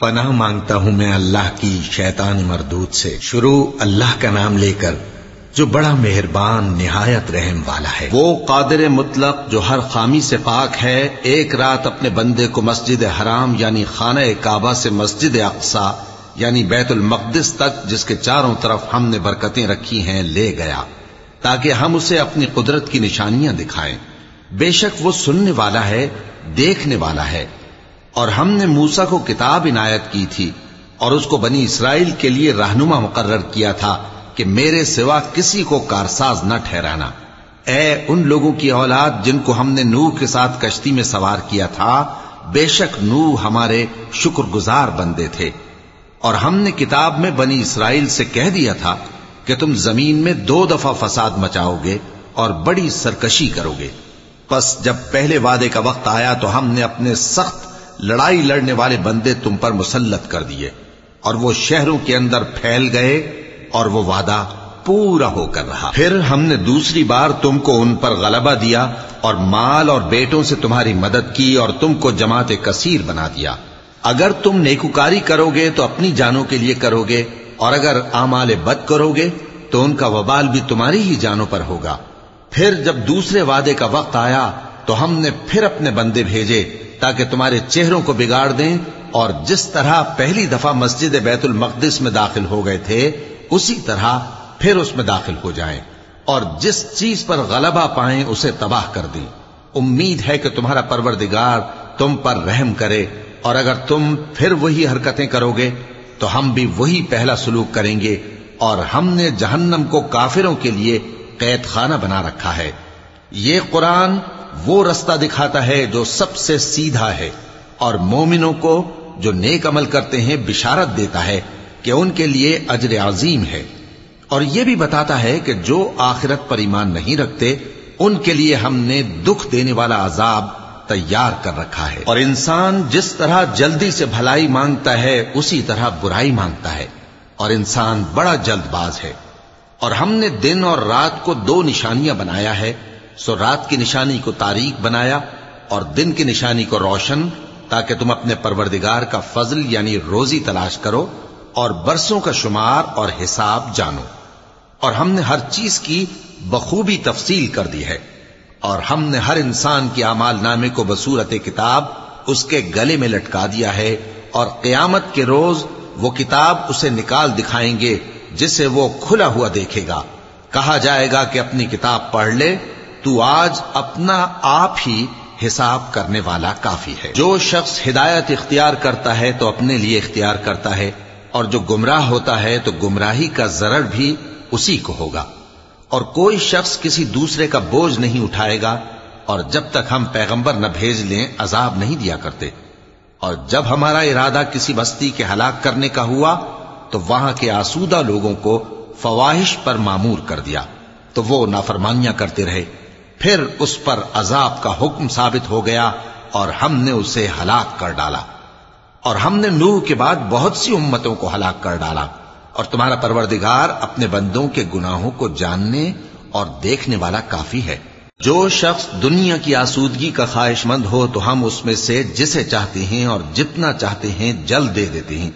پناہ مانگتا ہوں میں اللہ کی شیطان مردود سے۔ شروع اللہ کا نام لے کر جو بڑا مہربان، نہایت رحم والا ہے۔ وہ قادر مطلق جو ہر خامی سے پاک ہے، ایک رات اپنے بندے کو مسجد حرام یعنی خانہ کعبہ سے مسجد اقسا یعنی بیت المقدس تک، جس کے چاروں طرف ہم نے برکتیں رکھی ہیں، لے گیا۔ تاکہ ہم اسے اپنی قدرت کی نشانیاں دکھائیں۔ بے شک وہ سننے والا ہے، دیکھنے والا ہے۔ اور ہم نے موسا کو کتاب عنایت کی تھی اور اس کو بنی اسرائیل کے لیے رہنما مقرر کیا تھا کہ میرے سوا کسی کو کارساز نہ ٹھہرانا۔ اے ان لوگوں کی اولاد جن کو ہم نے نوح کے ساتھ کشتی میں سوار کیا تھا، بے شک نوح ہمارے شکر گزار بندے تھے۔ اور ہم نے کتاب میں بنی اسرائیل سے کہہ دیا تھا کہ تم زمین میں دو دفعہ فساد مچاؤ گے اور بڑی سرکشی کرو گے۔ پس جب پہلے وعدے کا وقت آیا تو ہم نے اپنے سخت لڑائی لڑنے والے بندے تم پر مسلط کر دیے اور وہ شہروں کے اندر پھیل گئے اور وہ وعدہ پورا ہو کر رہا۔ پھر ہم نے دوسری بار تم کو ان پر غلبہ دیا اور مال اور بیٹوں سے تمہاری مدد کی اور تم کو جماعت کثیر بنا دیا۔ اگر تم نیکوکاری کرو گے تو اپنی جانوں کے لیے کرو گے اور اگر آمال بد کرو گے تو ان کا وبال بھی تمہاری ہی جانوں پر ہوگا۔ پھر جب دوسرے وعدے کا وقت آیا تو ہم نے پھر اپنے بندے بھیجے تاکہ تمہارے چہروں کو بگاڑ دیں اور جس طرح پہلی دفعہ مسجد بیت المقدس میں داخل ہو گئے تھے، اسی طرح پھر اس میں داخل ہو جائیں اور جس چیز پر غلبہ پائیں اسے تباہ کر دیں۔ امید ہے کہ تمہارا پروردگار تم پر رحم کرے اور اگر تم پھر وہی حرکتیں کرو گے، تو ہم بھی وہی پہلا سلوک کریں گے اور ہم نے جہنم کو کافروں کے لیے قید خانہ بنا رکھا ہے۔ یہ قرآن وہ رستہ دکھاتا ہے جو سب سے سیدھا ہے اور مومنوں کو جو نیک عمل کرتے ہیں بشارت دیتا ہے کہ ان کے لیے اجر عظیم ہے۔ اور یہ بھی بتاتا ہے کہ جو آخرت پر ایمان نہیں رکھتے، ان کے لیے ہم نے دکھ دینے والا عذاب تیار کر رکھا ہے۔ اور انسان جس طرح جلدی سے بھلائی مانگتا ہے، اسی طرح برائی مانگتا ہے۔ اور انسان بڑا جلد باز ہے۔ اور ہم نے دن اور رات کو دو نشانیاں بنایا ہے۔ سو رات کی نشانی کو تاریخ بنایا اور دن کی نشانی کو روشن تاکہ تم اپنے پروردگار کا فضل یعنی روزی تلاش کرو اور برسوں کا شمار اور حساب جانو۔ اور ہم نے ہر چیز کی بخوبی تفصیل کر دی ہے۔ اور ہم نے ہر انسان کی امال نامے کو بصورت کتاب اس کے گلے میں لٹکا دیا ہے اور قیامت کے روز وہ کتاب اسے نکال دکھائیں گے جسے وہ کھلا ہوا دیکھے گا۔ کہا جائے گا کہ اپنی کتاب پڑھ لے تو آج اپنا آپ ہی حساب کرنے والا کافی ہے۔ جو شخص ہدایت اختیار کرتا ہے تو اپنے لیے اختیار کرتا ہے، اور جو گمراہ ہوتا ہے تو گمراہی کا ضرر بھی اسی کو ہوگا۔ اور کوئی شخص کسی دوسرے کا بوجھ نہیں اٹھائے گا، اور جب تک ہم پیغمبر نہ بھیج لیں، عذاب نہیں دیا کرتے۔ اور جب ہمارا ارادہ کسی بستی کے ہلاک کرنے کا ہوا، تو وہاں کے آسودہ لوگوں کو فواہش پر معمور کر دیا۔ تو وہ نافرمانیاں کرتے رہے۔ پھر اس پر عذاب کا حکم ثابت ہو گیا اور ہم نے اسے ہلاک کر ڈالا۔ اور ہم نے نوح کے بعد بہت سی امتوں کو ہلاک کر ڈالا۔ اور تمہارا پروردگار اپنے بندوں کے گناہوں کو جاننے اور دیکھنے والا کافی ہے۔ جو شخص دنیا کی آسودگی کا خواہش مند ہو تو ہم اس میں سے جسے چاہتے ہیں اور جتنا چاہتے ہیں جل دے دیتے ہیں۔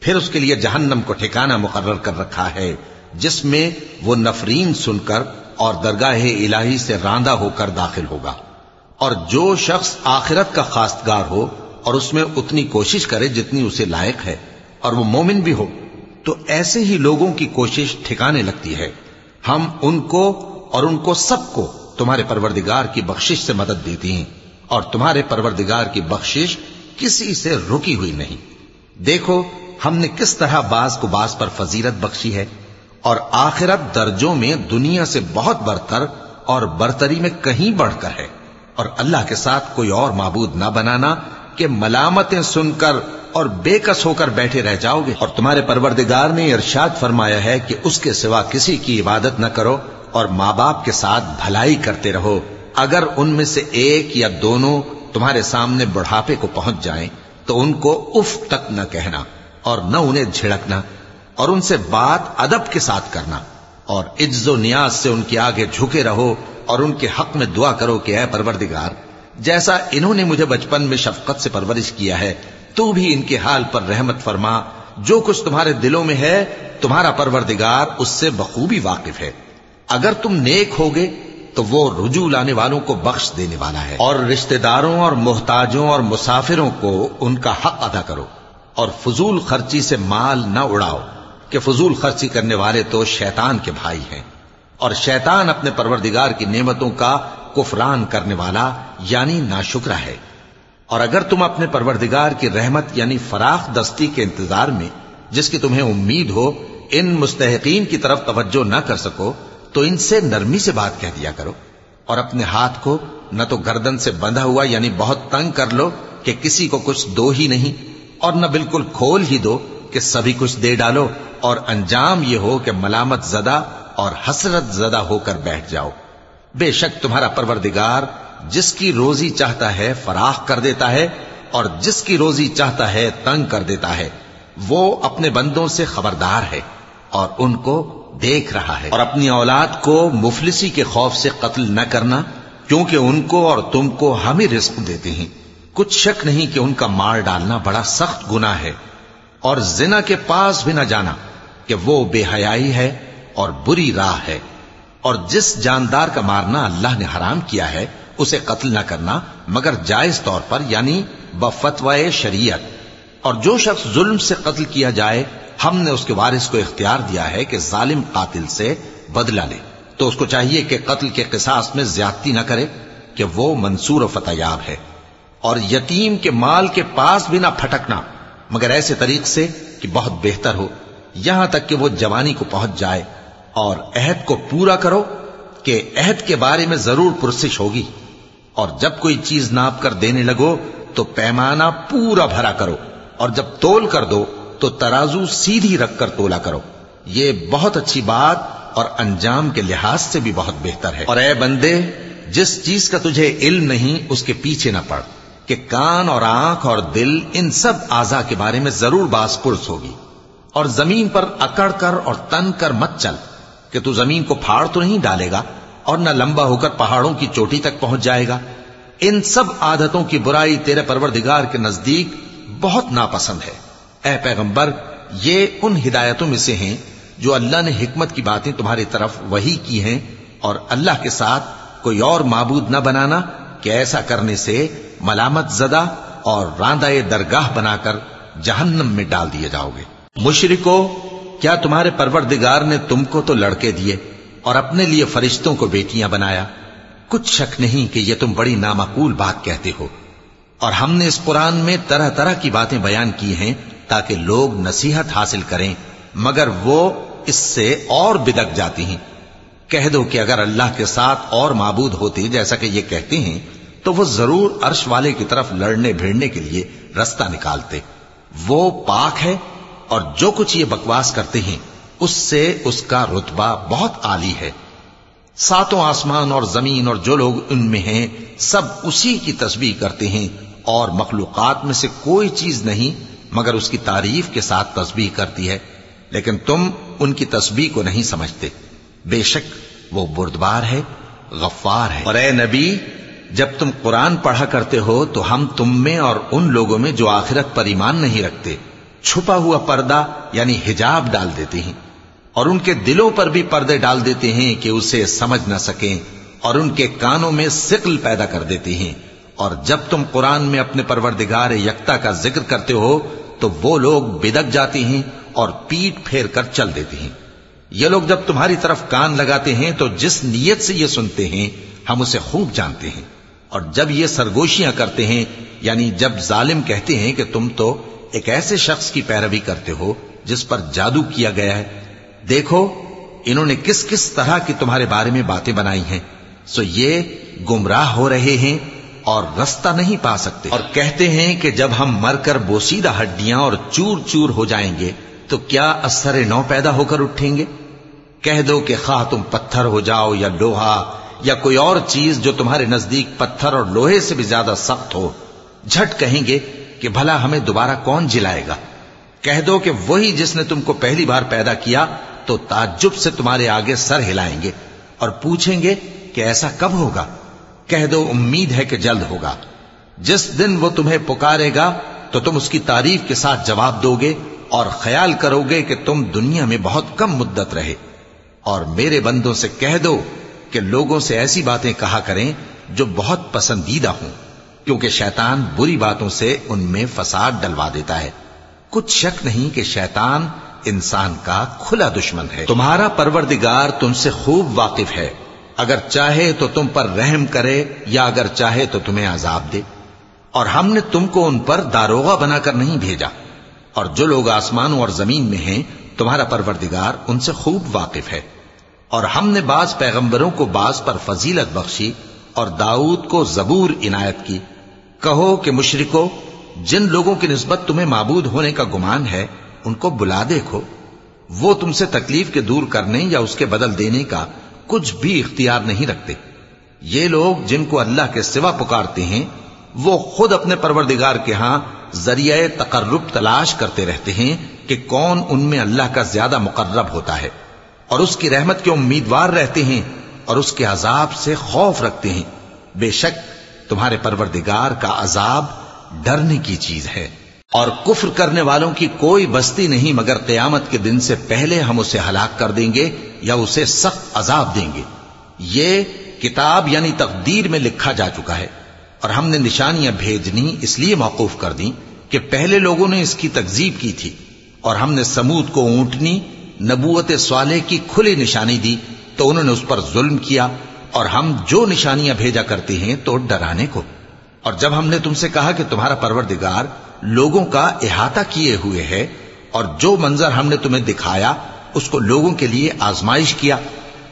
پھر اس کے لیے جہنم کو ٹھکانہ مقرر کر رکھا ہے، جس میں وہ نفرین سن کر اور درگاہ الہی سے راندہ ہو کر داخل ہوگا۔ اور جو شخص آخرت کا خاستگار ہو اور اس میں اتنی کوشش کرے جتنی اسے لائق ہے اور وہ مومن بھی ہو، تو ایسے ہی لوگوں کی کوشش ٹھکانے لگتی ہے۔ ہم ان کو اور ان کو سب کو تمہارے پروردگار کی بخشش سے مدد دیتی ہیں اور تمہارے پروردگار کی بخشش کسی سے رکی ہوئی نہیں۔ دیکھو، ہم نے کس طرح باز کو باز پر فضیرت بخشی ہے۔ اور آخرت درجوں میں دنیا سے بہت برتر اور برتری میں کہیں بڑھ کر ہے۔ اور اللہ کے ساتھ کوئی اور معبود نہ بنانا کہ ملامتیں سن کر اور بے کس ہو کر بیٹھے رہ جاؤ گے۔ اور تمہارے پروردگار نے ارشاد فرمایا ہے کہ اس کے سوا کسی کی عبادت نہ کرو اور ماں باپ کے ساتھ بھلائی کرتے رہو۔ اگر ان میں سے ایک یا دونوں تمہارے سامنے بڑھاپے کو پہنچ جائیں تو ان کو اف تک نہ کہنا اور نہ انہیں جھڑکنا۔ اور ان سے بات ادب کے ساتھ کرنا اور عز و نیاز سے ان کے آگے جھکے رہو اور ان کے حق میں دعا کرو کہ اے پروردگار، جیسا انہوں نے مجھے بچپن میں شفقت سے پرورش کیا ہے، تو بھی ان کے حال پر رحمت فرما، جو کچھ تمہارے دلوں میں ہے، تمہارا پروردگار اس سے بخوبی واقف ہے۔ اگر تم نیک ہوگے، تو وہ رجوع لانے والوں کو بخش دینے والا ہے۔ اور رشتہ داروں اور محتاجوں اور مسافروں کو ان کا حق ادا کرو اور فضول خرچی سے مال نہ اڑاؤ۔ کہ فضول خرچی کرنے والے تو شیطان کے بھائی ہیں۔ اور شیطان اپنے پروردگار کی نعمتوں کا کفران کرنے والا یعنی ناشکرا ہے۔ اور اگر تم اپنے پروردگار کی رحمت یعنی فراخ دستی کے انتظار میں، جس کی تمہیں امید ہو، ان مستحقین کی طرف توجہ نہ کر سکو، تو ان سے نرمی سے بات کہہ دیا کرو۔ اور اپنے ہاتھ کو نہ تو گردن سے بندھا ہوا یعنی بہت تنگ کر لو کہ کسی کو کچھ دو ہی نہیں، اور نہ بالکل کھول ہی دو کہ سبھی کچھ دے ڈالو اور انجام یہ ہو کہ ملامت زدہ اور حسرت زدہ ہو کر بیٹھ جاؤ۔ بے شک تمہارا پروردگار جس کی روزی چاہتا ہے فراخ کر دیتا ہے اور جس کی روزی چاہتا ہے تنگ کر دیتا ہے، وہ اپنے بندوں سے خبردار ہے اور ان کو دیکھ رہا ہے۔ اور اپنی اولاد کو مفلسی کے خوف سے قتل نہ کرنا، کیونکہ ان کو اور تم کو ہم ہی رزق دیتے ہیں۔ کچھ شک نہیں کہ ان کا مار ڈالنا بڑا سخت گنا ہے۔ اور زنا کے پاس بھی نہ جانا کہ وہ بے حیائی ہے اور بری راہ ہے۔ اور جس جاندار کا مارنا اللہ نے حرام کیا ہے، اسے قتل نہ کرنا، مگر جائز طور پر یعنی بفتوائے شریعت۔ اور جو شخص ظلم سے قتل کیا جائے، ہم نے اس کے وارث کو اختیار دیا ہے کہ ظالم قاتل سے بدلہ لے۔ تو اس کو چاہیے کہ قتل کے قصاص میں زیادتی نہ کرے کہ وہ منصور و فتح یاب ہے۔ اور یتیم کے مال کے پاس بھی نہ پھٹکنا۔ مگر ایسے طریق سے کہ بہت بہتر ہو، یہاں تک کہ وہ جوانی کو پہنچ جائے اور عہد کو پورا کرو کہ عہد کے بارے میں ضرور پرسش ہوگی۔ اور جب کوئی چیز ناپ کر دینے لگو تو پیمانہ پورا بھرا کرو، اور جب تول کر دو تو ترازو سیدھی رکھ کر تولا کرو۔ یہ بہت اچھی بات اور انجام کے لحاظ سے بھی بہت بہتر ہے۔ اور اے بندے، جس چیز کا تجھے علم نہیں، اس کے پیچھے نہ پڑ۔ کہ کان اور آنکھ اور دل ان سب آزا کے بارے میں ضرور باس پرس ہوگی۔ اور زمین پر اکڑ کر اور تن کر مت چل، کہ تو زمین کو پھاڑ تو نہیں ڈالے گا اور نہ لمبا ہو کر پہاڑوں کی چوٹی تک پہنچ جائے گا۔ ان سب عادتوں کی برائی تیرے پروردگار کے نزدیک بہت ناپسند ہے۔ اے پیغمبر، یہ ان ہدایتوں میں سے ہیں جو اللہ نے حکمت کی باتیں تمہاری طرف وہی کی ہیں اور اللہ کے ساتھ کوئی اور معبود نہ بنانا کہ ایسا کرنے سے ملامت زدہ اور راندہ درگاہ بنا کر جہنم میں ڈال دیے جاؤ گے۔ مشرکو، کیا تمہارے پروردگار نے تم کو تو لڑکے دیے اور اپنے لیے فرشتوں کو بیٹیاں بنایا؟ کچھ شک نہیں کہ یہ تم بڑی نامعقول بات کہتے ہو۔ اور ہم نے اس قرآن میں طرح طرح کی باتیں بیان کی ہیں تاکہ لوگ نصیحت حاصل کریں، مگر وہ اس سے اور بدک جاتی ہیں۔ کہہ دو کہ اگر اللہ کے ساتھ اور معبود ہوتے جیسا کہ یہ کہتے ہیں تو وہ ضرور عرش والے کی طرف لڑنے بھیڑنے کے لیے رستہ نکالتے۔ وہ پاک ہے اور جو کچھ یہ بکواس کرتے ہیں، اس سے اس کا رتبہ بہت عالی ہے۔ ساتوں آسمان اور زمین اور جو لوگ ان میں ہیں، سب اسی کی تسبیح کرتے ہیں۔ اور مخلوقات میں سے کوئی چیز نہیں، مگر اس کی تعریف کے ساتھ تسبیح کرتی ہے۔ لیکن تم ان کی تسبیح کو نہیں سمجھتے۔ بے شک وہ بردبار ہے، غفار ہے۔ اور اے نبی جب تم قرآن پڑھا کرتے ہو تو ہم تم میں اور ان لوگوں میں جو آخرت پر ایمان نہیں رکھتے، چھپا ہوا پردہ یعنی حجاب ڈال دیتے ہیں۔ اور ان کے دلوں پر بھی پردے ڈال دیتے ہیں کہ اسے سمجھ نہ سکیں اور ان کے کانوں میں سقل پیدا کر دیتے ہیں۔ اور جب تم قرآن میں اپنے پروردگار یکتا کا ذکر کرتے ہو تو وہ لوگ بدک جاتے ہیں اور پیٹ پھیر کر چل دیتے ہیں۔ یہ لوگ جب تمہاری طرف کان لگاتے ہیں تو جس نیت سے یہ سنتے ہیں، ہم اسے خوب جانتے ہیں۔ اور جب یہ سرگوشیاں کرتے ہیں یعنی جب ظالم کہتے ہیں کہ تم تو ایک ایسے شخص کی پیروی کرتے ہو جس پر جادو کیا گیا ہے، دیکھو انہوں نے کس کس طرح کی تمہارے بارے میں باتیں بنائی ہیں۔ سو یہ گمراہ ہو رہے ہیں اور رستہ نہیں پا سکتے۔ اور کہتے ہیں کہ جب ہم مر کر بوسیدہ ہڈیاں اور چور چور ہو جائیں گے، تو کیا اثر نو پیدا ہو کر اٹھیں گے؟ کہہ دو کہ خواہ تم پتھر ہو جاؤ یا لوہا یا کوئی اور چیز جو تمہارے نزدیک پتھر اور لوہے سے بھی زیادہ سخت ہو، جھٹ کہیں گے کہ بھلا ہمیں دوبارہ کون جلائے گا؟ کہہ دو کہ وہی جس نے تم کو پہلی بار پیدا کیا تو تعجب سے تمہارے آگے سر ہلائیں گے اور پوچھیں گے کہ ایسا کب ہوگا؟ کہہ دو امید ہے کہ جلد ہوگا۔ جس دن وہ تمہیں پکارے گا تو تم اس کی تعریف کے ساتھ جواب دو گے اور خیال کرو گے کہ تم دنیا میں بہت کم مدت رہے۔ اور میرے بندوں سے کہہ دو کہ لوگوں سے ایسی باتیں کہا کریں جو بہت پسندیدہ ہوں، کیونکہ شیطان بری باتوں سے ان میں فساد ڈلوا دیتا ہے۔ کچھ شک نہیں کہ شیطان انسان کا کھلا دشمن ہے۔ تمہارا پروردگار تم سے خوب واقف ہے۔ اگر چاہے تو تم پر رحم کرے، یا اگر چاہے تو تمہیں عذاب دے۔ اور ہم نے تم کو ان پر داروغہ بنا کر نہیں بھیجا۔ اور جو لوگ آسمانوں اور زمین میں ہیں، تمہارا پروردگار ان سے خوب واقف ہے۔ اور ہم نے بعض پیغمبروں کو بعض پر فضیلت بخشی اور داؤد کو زبور عنایت کی۔ کہو کہ مشرکو، جن لوگوں کی نسبت تمہیں معبود ہونے کا گمان ہے، ان کو بلا دیکھو۔ وہ تم سے تکلیف کے دور کرنے یا اس کے بدل دینے کا کچھ بھی اختیار نہیں رکھتے۔ یہ لوگ جن کو اللہ کے سوا پکارتے ہیں، وہ خود اپنے پروردگار کے ہاں ذریعہ تقرب تلاش کرتے رہتے ہیں کہ کون ان میں اللہ کا زیادہ مقرب ہوتا ہے۔ اور اس کی رحمت کے امیدوار رہتے ہیں اور اس کے عذاب سے خوف رکھتے ہیں۔ بے شک تمہارے پروردگار کا عذاب ڈرنے کی چیز ہے۔ اور کفر کرنے والوں کی کوئی بستی نہیں، مگر قیامت کے دن سے پہلے ہم اسے ہلاک کر دیں گے یا اسے سخت عذاب دیں گے۔ یہ کتاب یعنی تقدیر میں لکھا جا چکا ہے۔ اور ہم نے نشانیاں بھیجنی اس لیے موقوف کر دی کہ پہلے لوگوں نے اس کی تکزیب کی تھی اور ہم نے سمود کو اونٹنی نبوت سوالے کی کھلی نشانی دی تو انہوں نے اس پر ظلم کیا اور ہم جو نشانیاں بھیجا کرتے ہیں تو ڈرانے کو۔ اور جب ہم نے تم سے کہا کہ تمہارا پروردگار لوگوں کا احاطہ کیے ہوئے ہے اور جو منظر ہم نے تمہیں دکھایا، اس کو لوگوں کے لیے آزمائش کیا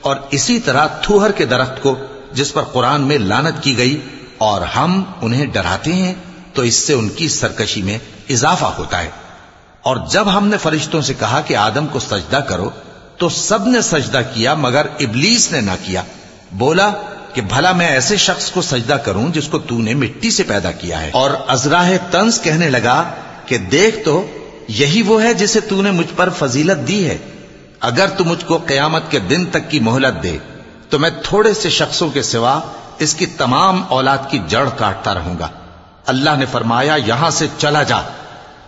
اور اسی طرح تھوہر کے درخت کو جس پر قرآن میں لانت کی گئی اور ہم انہیں ڈراتے ہیں تو اس سے ان کی سرکشی میں اضافہ ہوتا ہے۔ اور جب ہم نے فرشتوں سے کہا کہ آدم کو سجدہ کرو، تو سب نے سجدہ کیا مگر ابلیس نے نہ کیا۔ بولا کہ بھلا میں ایسے شخص کو سجدہ کروں جس کو تو نے مٹی سے پیدا کیا ہے۔ اور ازراہ تنز کہنے لگا کہ دیکھ تو، یہی وہ ہے جسے تو نے مجھ پر فضیلت دی ہے۔ اگر تو مجھ کو قیامت کے دن تک کی مہلت دے، تو میں تھوڑے سے شخصوں کے سوا اس کی تمام اولاد کی جڑ کاٹتا رہوں گا۔ اللہ نے فرمایا، یہاں سے چلا جا۔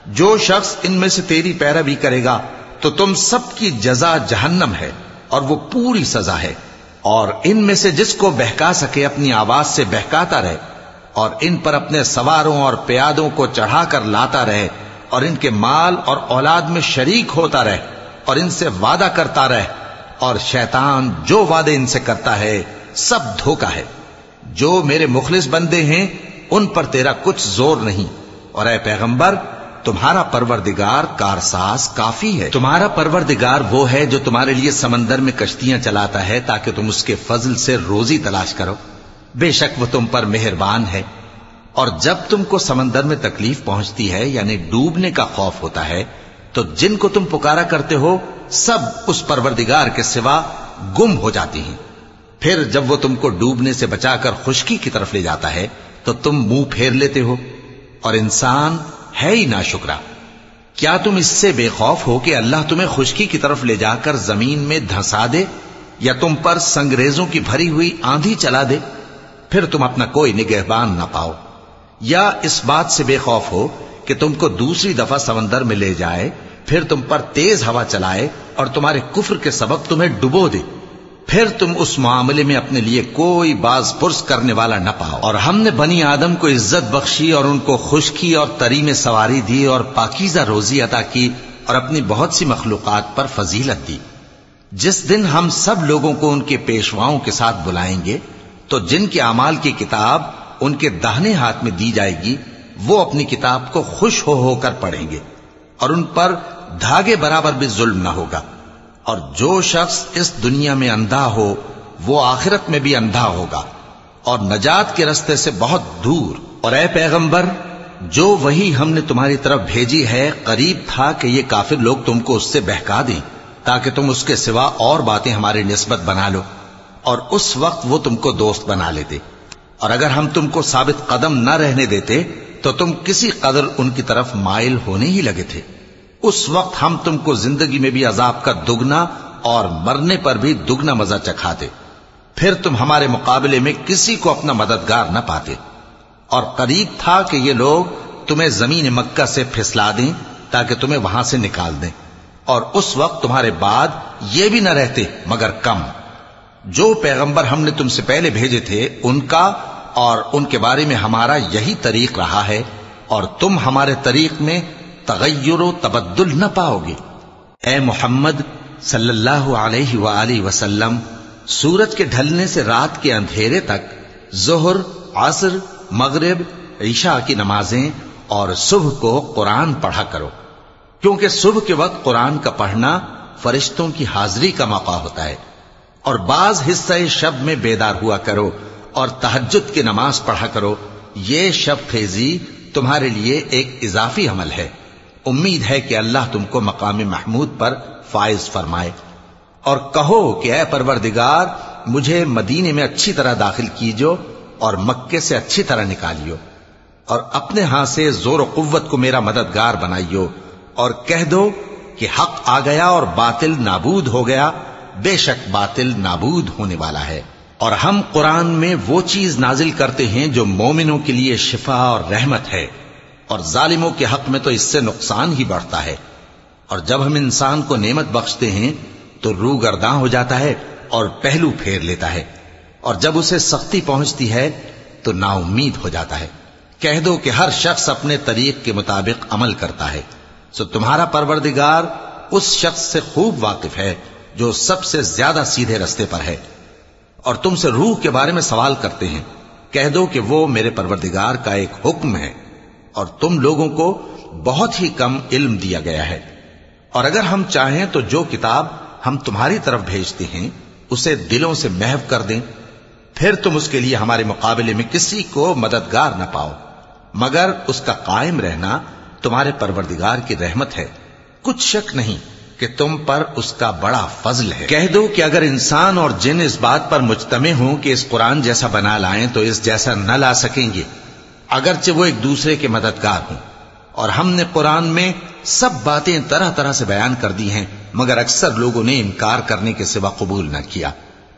جو شخص ان میں سے تیری پیروی کرے گا، تو تم سب کی جزا جہنم ہے اور وہ پوری سزا ہے۔ اور ان میں سے جس کو بہکا سکے اپنی آواز سے بہکاتا رہے، اور ان پر اپنے سواروں اور پیادوں کو چڑھا کر لاتا رہے، اور ان کے مال اور اولاد میں شریک ہوتا رہے، اور ان سے وعدہ کرتا رہے۔ اور شیطان جو وعدے ان سے کرتا ہے، سب دھوکا ہے۔ جو میرے مخلص بندے ہیں، ان پر تیرا کچھ زور نہیں۔ اور اے پیغمبر تمہارا پروردگار کارساز کافی ہے۔ تمہارا پروردگار وہ ہے جو تمہارے لیے سمندر میں کشتیاں چلاتا ہے تاکہ تم اس کے فضل سے روزی تلاش کرو۔ بے شک وہ تم پر مہربان ہے۔ اور جب تم کو سمندر میں تکلیف پہنچتی ہے یعنی ڈوبنے کا خوف ہوتا ہے، تو جن کو تم پکارا کرتے ہو، سب اس پروردگار کے سوا گم ہو جاتی ہیں۔ پھر جب وہ تم کو ڈوبنے سے بچا کر خشکی کی طرف لے جاتا ہے، تو تم منہ پھیر لیتے ہو۔ اور انسان ہے ہی نا شکرا کیا تم اس سے بے خوف ہو کہ اللہ تمہیں خشکی کی طرف لے جا کر زمین میں دھسا دے یا تم پر سنگریزوں کی بھری ہوئی آندھی چلا دے؟ پھر تم اپنا کوئی نگہبان نہ پاؤ۔ یا اس بات سے بے خوف ہو کہ تم کو دوسری دفعہ سمندر میں لے جائے، پھر تم پر تیز ہوا چلائے اور تمہارے کفر کے سبب تمہیں ڈبو دے۔ پھر تم اس معاملے میں اپنے لیے کوئی باز پرس کرنے والا نہ پاؤ۔ اور ہم نے بنی آدم کو عزت بخشی اور ان کو خشکی اور تری میں سواری دی اور پاکیزہ روزی عطا کی اور اپنی بہت سی مخلوقات پر فضیلت دی۔ جس دن ہم سب لوگوں کو ان کے پیشواؤں کے ساتھ بلائیں گے، تو جن کے اعمال کی کتاب ان کے دہنے ہاتھ میں دی جائے گی، وہ اپنی کتاب کو خوش ہو ہو کر پڑھیں گے اور ان پر دھاگے برابر بھی ظلم نہ ہوگا۔ اور جو شخص اس دنیا میں اندھا ہو، وہ آخرت میں بھی اندھا ہوگا۔ اور نجات کے رستے سے بہت دور۔ اور اے پیغمبر، جو وہی ہم نے تمہاری طرف بھیجی ہے، قریب تھا کہ یہ کافر لوگ تم کو اس سے بہکا دیں، تاکہ تم اس کے سوا اور باتیں ہماری نسبت بنا لو۔ اور اس وقت وہ تم کو دوست بنا لیتے۔ اور اگر ہم تم کو ثابت قدم نہ رہنے دیتے، تو تم کسی قدر ان کی طرف مائل ہونے ہی لگے تھے۔ اس وقت ہم تم کو زندگی میں بھی عذاب کا دگنا اور مرنے پر بھی دگنا مزہ چکھاتے۔ پھر تم ہمارے مقابلے میں کسی کو اپنا مددگار نہ پاتے۔ اور قریب تھا کہ یہ لوگ تمہیں زمین مکہ سے پھسلا دیں تاکہ تمہیں وہاں سے نکال دیں۔ اور اس وقت تمہارے بعد یہ بھی نہ رہتے، مگر کم۔ جو پیغمبر ہم نے تم سے پہلے بھیجے تھے، ان کا اور ان کے بارے میں ہمارا یہی طریق رہا ہے۔ اور تم ہمارے طریق میں تغیر و تبدل نہ پاؤ گے اے محمد صلی اللہ علیہ وآلہ وسلم، سورج کے ڈھلنے سے رات کے اندھیرے تک ظہر، عصر، مغرب، عشاء کی نمازیں اور صبح کو قرآن پڑھا کرو۔ کیونکہ صبح کے وقت قرآن کا پڑھنا فرشتوں کی حاضری کا موقع ہوتا ہے۔ اور بعض حصہ شب میں بیدار ہوا کرو اور تحجد کی نماز پڑھا کرو، یہ شب خیزی تمہارے لیے ایک اضافی عمل ہے۔ امید ہے کہ اللہ تم کو مقام محمود پر فائز فرمائے۔ اور کہو کہ اے پروردگار، مجھے مدینے میں اچھی طرح داخل کیجو اور مکے سے اچھی طرح نکالیو اور اپنے ہاں سے زور و قوت کو میرا مددگار بنائیو اور کہہ دو کہ حق آ گیا اور باطل نابود ہو گیا، بے شک باطل نابود ہونے والا ہے۔ اور ہم قرآن میں وہ چیز نازل کرتے ہیں جو مومنوں کے لیے شفا اور رحمت ہے۔ اور ظالموں کے حق میں تو اس سے نقصان ہی بڑھتا ہے۔ اور جب ہم انسان کو نعمت بخشتے ہیں، تو روح گرداں ہو جاتا ہے اور پہلو پھیر لیتا ہے۔ اور جب اسے سختی پہنچتی ہے، تو نا امید ہو جاتا ہے۔ کہہ دو کہ ہر شخص اپنے طریق کے مطابق عمل کرتا ہے۔ سو تمہارا پروردگار اس شخص سے خوب واقف ہے، جو سب سے زیادہ سیدھے رستے پر ہے۔ اور تم سے روح کے بارے میں سوال کرتے ہیں۔ کہہ دو کہ وہ میرے پروردگار کا ایک حکم ہے۔ اور تم لوگوں کو بہت ہی کم علم دیا گیا ہے۔ اور اگر ہم چاہیں تو جو کتاب ہم تمہاری طرف بھیجتے ہیں، اسے دلوں سے محو کر دیں۔ پھر تم اس کے لیے ہمارے مقابلے میں کسی کو مددگار نہ پاؤ۔ مگر اس کا قائم رہنا تمہارے پروردگار کی رحمت ہے۔ کچھ شک نہیں کہ تم پر اس کا بڑا فضل ہے۔ کہہ دو کہ اگر انسان اور جن اس بات پر مجتمع ہوں کہ اس قرآن جیسا بنا لائیں تو اس جیسا نہ لا سکیں گے۔ اگرچہ وہ ایک دوسرے کے مددگار ہوں۔ اور ہم نے قرآن میں سب باتیں طرح طرح سے بیان کر دی ہیں، مگر اکثر لوگوں نے انکار کرنے کے سوا قبول نہ کیا۔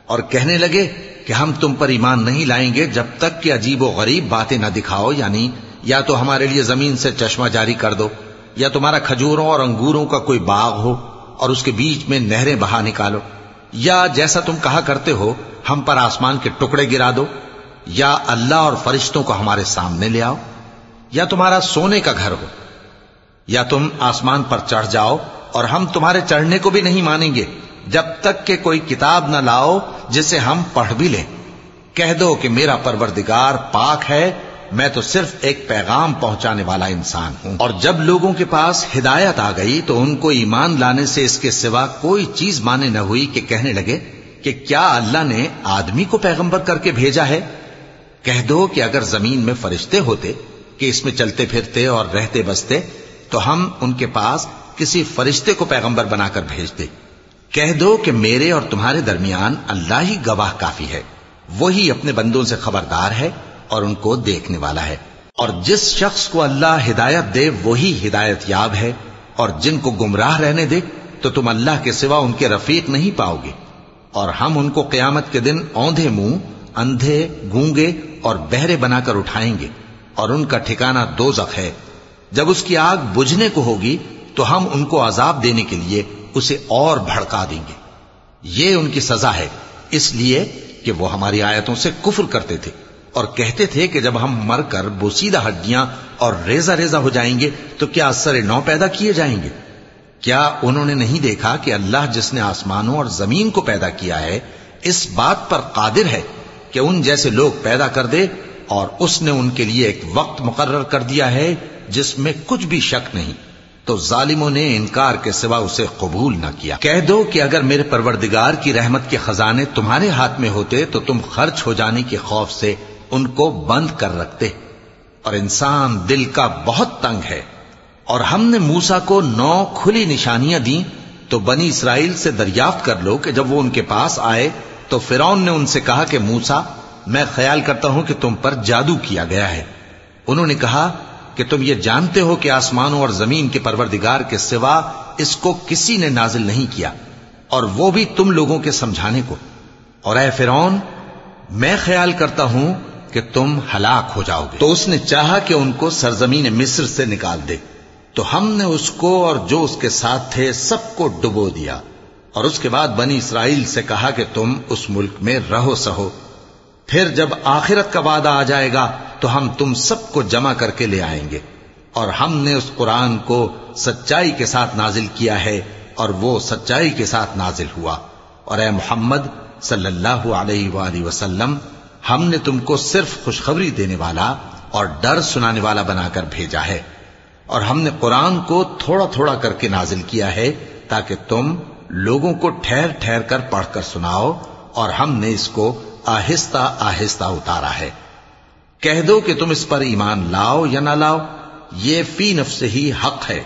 اور کہنے لگے کہ ہم تم پر ایمان نہیں لائیں گے جب تک کہ عجیب و غریب باتیں نہ دکھاؤ یعنی یا تو ہمارے لیے زمین سے چشمہ جاری کر دو، یا تمہارا کھجوروں اور انگوروں کا کوئی باغ ہو اور اس کے بیچ میں نہریں بہا نکالو، یا جیسا تم کہا کرتے ہو، ہم پر آسمان کے ٹکڑے گرا دو۔ یا اللہ اور فرشتوں کو ہمارے سامنے لے آؤ، یا تمہارا سونے کا گھر ہو، یا تم آسمان پر چڑھ جاؤ اور ہم تمہارے چڑھنے کو بھی نہیں مانیں گے جب تک کہ کوئی کتاب نہ لاؤ جسے ہم پڑھ بھی لیں۔ کہہ دو کہ میرا پروردگار پاک ہے، میں تو صرف ایک پیغام پہنچانے والا انسان ہوں۔ اور جب لوگوں کے پاس ہدایت آ گئی تو ان کو ایمان لانے سے اس کے سوا کوئی چیز مانے نہ ہوئی کہ کہنے لگے کہ کیا اللہ نے آدمی کو پیغمبر کر کے بھیجا ہے؟ کہہ دو کہ اگر زمین میں فرشتے ہوتے، کہ اس میں چلتے پھرتے اور رہتے بستے، تو ہم ان کے پاس کسی فرشتے کو پیغمبر بنا کر بھیجتے۔ کہہ دو کہ میرے اور تمہارے درمیان اللہ ہی گواہ کافی ہے، وہی اپنے بندوں سے خبردار ہے اور ان کو دیکھنے والا ہے۔ اور جس شخص کو اللہ ہدایت دے، وہی ہدایت یاب ہے۔ اور جن کو گمراہ رہنے دے، تو تم اللہ کے سوا ان کے رفیق نہیں پاؤ گے۔ اور ہم ان کو قیامت کے دن اوندے منہ اندھے، گونگے اور بہرے بنا کر اٹھائیں گے اور ان کا ٹھکانہ دو ہے۔ جب اس کی آگ بجھنے کو ہوگی تو ہم ان کو عذاب دینے کے لیے اسے اور بھڑکا دیں گے۔ یہ ان کی سزا ہے۔ اس لیے کہ وہ ہماری آیتوں سے کفر کرتے تھے اور کہتے تھے کہ جب ہم مر کر بوسیدہ ہڈیاں اور ریزہ ریزہ ہو جائیں گے تو کیا اثر نو پیدا کیے جائیں گے؟ کیا انہوں نے نہیں دیکھا کہ اللہ جس نے آسمانوں اور زمین کو پیدا کیا ہے، اس بات پر قادر ہے کہ ان جیسے لوگ پیدا کر دے اور اس نے ان کے لیے ایک وقت مقرر کر دیا ہے جس میں کچھ بھی شک نہیں۔ تو ظالموں نے انکار کے سوا اسے قبول نہ کیا۔ کہہ دو کہ اگر میرے پروردگار کی رحمت کے خزانے تمہارے ہاتھ میں ہوتے تو تم خرچ ہو جانے کے خوف سے ان کو بند کر رکھتے۔ اور انسان دل کا بہت تنگ ہے۔ اور ہم نے موسا کو نو کھلی نشانیاں دی تو بنی اسرائیل سے دریافت کر لو کہ جب وہ ان کے پاس آئے تو فرون نے ان سے کہا کہ موسا میں خیال کرتا ہوں کہ تم پر جادو کیا گیا ہے۔ انہوں نے کہا کہ تم یہ جانتے ہو کہ آسمانوں اور زمین کے پروردگار کے سوا اس کو کسی نے نازل نہیں کیا، اور وہ بھی تم لوگوں کے سمجھانے کو۔ اور اے فرون میں خیال کرتا ہوں کہ تم ہلاک ہو جاؤ گے۔ تو اس نے چاہا کہ ان کو سرزمین مصر سے نکال دے۔ تو ہم نے اس کو اور جو اس کے ساتھ تھے سب کو ڈبو دیا۔ اور اس کے بعد بنی اسرائیل سے کہا کہ تم اس ملک میں رہو سہو۔ پھر جب آخرت کا وعدہ آ جائے گا تو ہم تم سب کو جمع کر کے لے آئیں گے۔ اور ہم نے اس قرآن کو سچائی کے ساتھ نازل کیا ہے اور وہ سچائی کے ساتھ نازل ہوا۔ اور اے محمد صلی اللہ علیہ وآلہ وسلم، ہم نے تم کو صرف خوشخبری دینے والا اور ڈر سنانے والا بنا کر بھیجا ہے۔ اور ہم نے قرآن کو تھوڑا تھوڑا کر کے نازل کیا ہے تاکہ تم لوگوں کو ٹھہر ٹھہر کر پڑھ کر سناؤ اور ہم نے اس کو آہستہ آہستہ اتارا ہے۔ کہہ دو کہ تم اس پر ایمان لاؤ یا نہ لاؤ، یہ فی نفس ہی حق ہے۔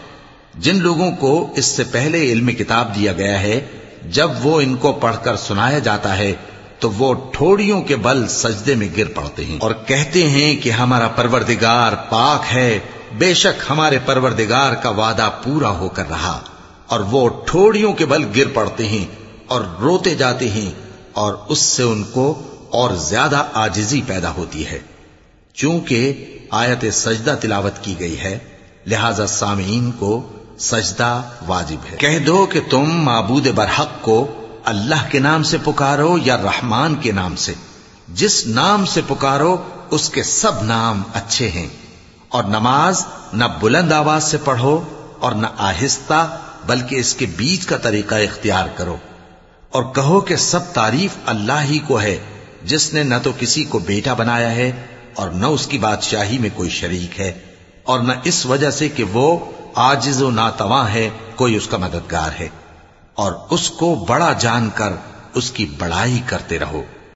جن لوگوں کو اس سے پہلے علم کتاب دیا گیا ہے، جب وہ ان کو پڑھ کر سنایا جاتا ہے، تو وہ ٹھوڑیوں کے بل سجدے میں گر پڑتے ہیں۔ اور کہتے ہیں کہ ہمارا پروردگار پاک ہے، بے شک ہمارے پروردگار کا وعدہ پورا ہو کر رہا۔ اور وہ ٹھوڑیوں کے بل گر پڑتے ہیں اور روتے جاتے ہیں اور اس سے ان کو اور زیادہ آجزی پیدا ہوتی ہے۔ چونکہ آیت سجدہ تلاوت کی گئی ہے، لہذا سامعین کو سجدہ واجب ہے۔ کہہ دو کہ تم معبود برحق کو اللہ کے نام سے پکارو یا رحمان کے نام سے۔ جس نام سے پکارو، اس کے سب نام اچھے ہیں۔ اور نماز نہ بلند آواز سے پڑھو اور نہ آہستہ بلکہ اس کے بیچ کا طریقہ اختیار کرو اور کہو کہ سب تعریف اللہ ہی کو ہے، جس نے نہ تو کسی کو بیٹا بنایا ہے اور نہ اس کی بادشاہی میں کوئی شریک ہے، اور نہ اس وجہ سے کہ وہ آجز و ناتواں ہے، کوئی اس کا مددگار ہے۔ اور اس کو بڑا جان کر اس کی بڑائی کرتے رہو۔